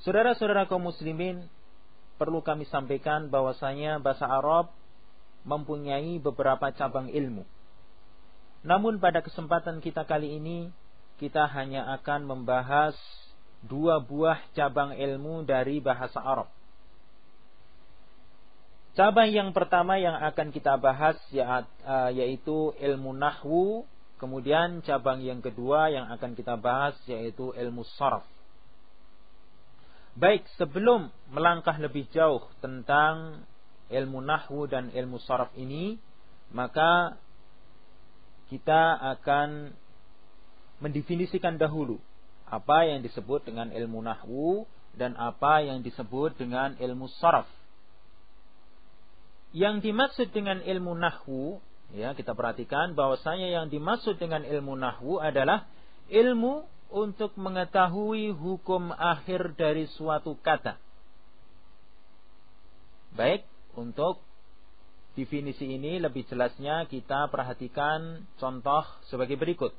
Saudara-saudara kaum muslimin, perlu kami sampaikan bahwasanya bahasa Arab mempunyai beberapa cabang ilmu. Namun pada kesempatan kita kali ini kita hanya akan membahas dua buah cabang ilmu dari bahasa Arab. Cabang yang pertama yang akan kita bahas ya, eh, yaitu ilmu nahwu, kemudian cabang yang kedua yang akan kita bahas yaitu ilmu sarf. Baik, sebelum melangkah lebih jauh tentang ilmu nahwu dan ilmu saraf ini, maka kita akan mendefinisikan dahulu apa yang disebut dengan ilmu nahwu dan apa yang disebut dengan ilmu saraf. Yang dimaksud dengan ilmu nahwu, ya kita perhatikan bahwasanya yang dimaksud dengan ilmu nahwu adalah ilmu untuk mengetahui hukum akhir dari suatu kata. Baik, untuk definisi ini lebih jelasnya kita perhatikan contoh sebagai berikut.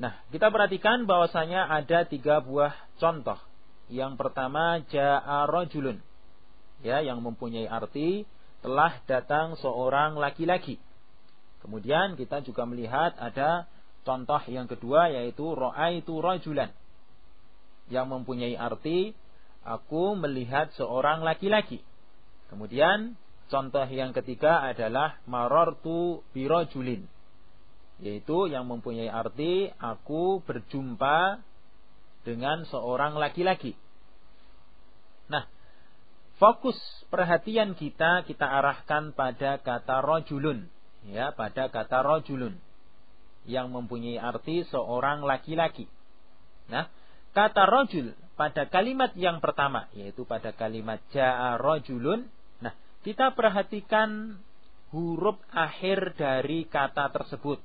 Nah, kita perhatikan bahwasanya ada tiga buah contoh. Yang pertama ja'a rajulun. Ya, yang mempunyai arti telah datang seorang laki-laki. Kemudian kita juga melihat ada Contoh yang kedua yaitu itu rajulan yang mempunyai arti aku melihat seorang laki-laki. Kemudian contoh yang ketiga adalah marartu birajulin yaitu yang mempunyai arti aku berjumpa dengan seorang laki-laki. Nah, fokus perhatian kita kita arahkan pada kata rojulun, ya, pada kata rojulun yang mempunyai arti seorang laki-laki. Nah, kata rojul pada kalimat yang pertama, yaitu pada kalimat ja'a rojulun. Nah, kita perhatikan huruf akhir dari kata tersebut.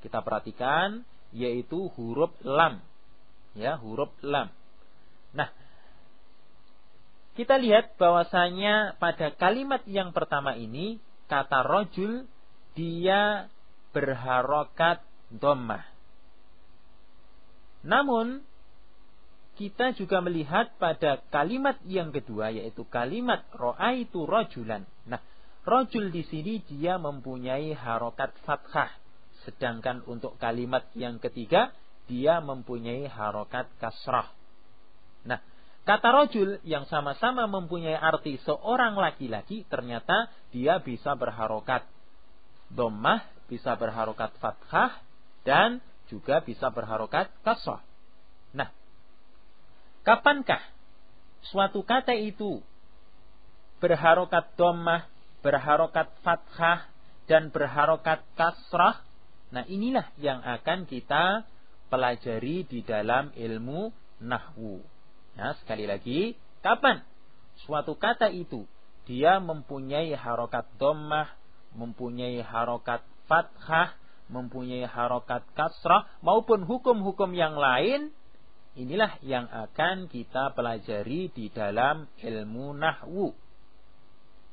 Kita perhatikan, yaitu huruf lam. Ya, huruf lam. Nah, kita lihat bahwasanya pada kalimat yang pertama ini, kata rojul, dia berharokat dhammah. Namun kita juga melihat pada kalimat yang kedua yaitu kalimat itu rajulan. Nah, rajul di sini dia mempunyai harokat fathah. Sedangkan untuk kalimat yang ketiga dia mempunyai harokat kasrah. Nah, kata rojul yang sama-sama mempunyai arti seorang laki-laki ternyata dia bisa berharokat dhammah bisa berharokat fathah dan juga bisa berharokat kasrah. Nah, kapankah suatu kata itu berharokat dhammah, berharokat fathah dan berharokat kasrah? Nah, inilah yang akan kita pelajari di dalam ilmu nahwu. Nah, sekali lagi, kapan suatu kata itu dia mempunyai harokat dhammah, mempunyai harokat fathah, mempunyai harokat kasrah maupun hukum-hukum yang lain, inilah yang akan kita pelajari di dalam ilmu nahwu.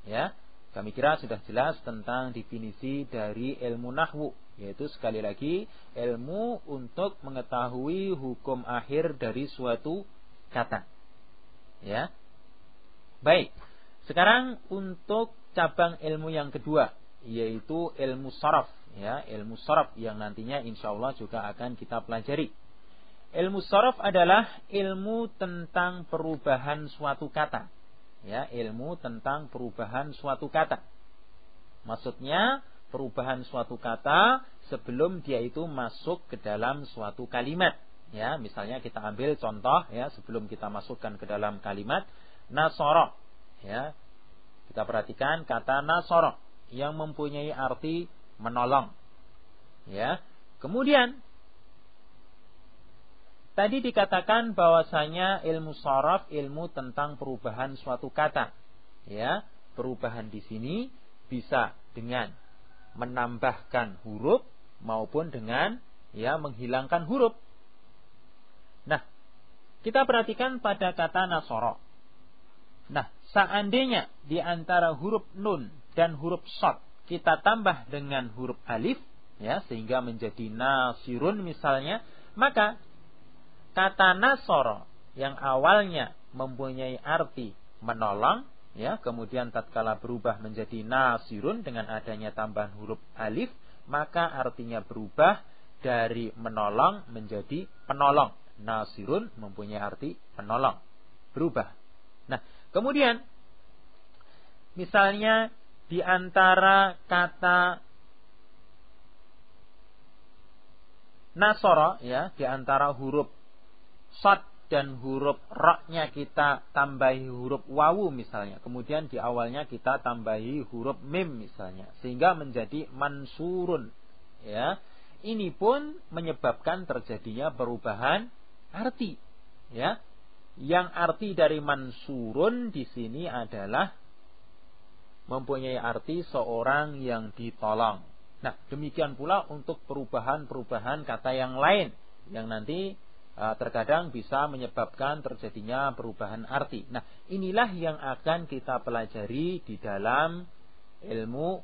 Ya, kami kira sudah jelas tentang definisi dari ilmu nahwu, yaitu sekali lagi ilmu untuk mengetahui hukum akhir dari suatu kata. Ya. Baik. Sekarang untuk cabang ilmu yang kedua yaitu ilmu saraf ya ilmu saraf yang nantinya insya Allah juga akan kita pelajari. Ilmu saraf adalah ilmu tentang perubahan suatu kata ya ilmu tentang perubahan suatu kata. Maksudnya perubahan suatu kata sebelum dia itu masuk ke dalam suatu kalimat ya. Misalnya kita ambil contoh ya sebelum kita masukkan ke dalam kalimat nasoro ya. Kita perhatikan kata nasoro yang mempunyai arti menolong. Ya. Kemudian tadi dikatakan bahwasanya ilmu saraf ilmu tentang perubahan suatu kata. Ya, perubahan di sini bisa dengan menambahkan huruf maupun dengan ya menghilangkan huruf. Nah, kita perhatikan pada kata nasoro. Nah, seandainya di antara huruf nun dan huruf shad kita tambah dengan huruf alif ya sehingga menjadi nasirun misalnya. Maka kata nasoro yang awalnya mempunyai arti menolong ya kemudian tatkala berubah menjadi nasirun dengan adanya tambahan huruf alif maka artinya berubah dari menolong menjadi penolong. Nasirun mempunyai arti penolong. Berubah. Nah kemudian misalnya di antara kata nasoro ya di antara huruf sod dan huruf roknya kita tambahi huruf wawu misalnya. Kemudian di awalnya kita tambahi huruf mim misalnya. Sehingga menjadi mansurun. Ya. Ini pun menyebabkan terjadinya perubahan arti. Ya. Yang arti dari mansurun di sini adalah mempunyai arti seorang yang ditolong. Nah, demikian pula untuk perubahan-perubahan kata yang lain yang nanti Eh, terkadang bisa menyebabkan terjadinya perubahan arti. Nah, inilah yang akan kita pelajari di dalam ilmu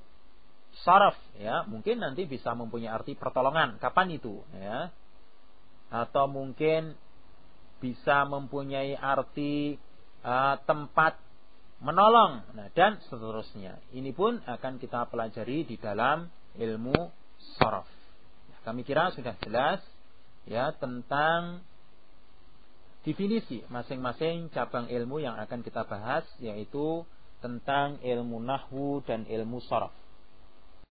saraf ya. Mungkin nanti bisa mempunyai arti pertolongan. Kapan itu ya? Atau mungkin bisa mempunyai arti uh, tempat menolong nah, dan seterusnya. Ini pun akan kita pelajari di dalam ilmu saraf. Nah, kami kira sudah jelas ya tentang definisi masing-masing cabang ilmu yang akan kita bahas yaitu tentang ilmu nahwu dan ilmu saraf.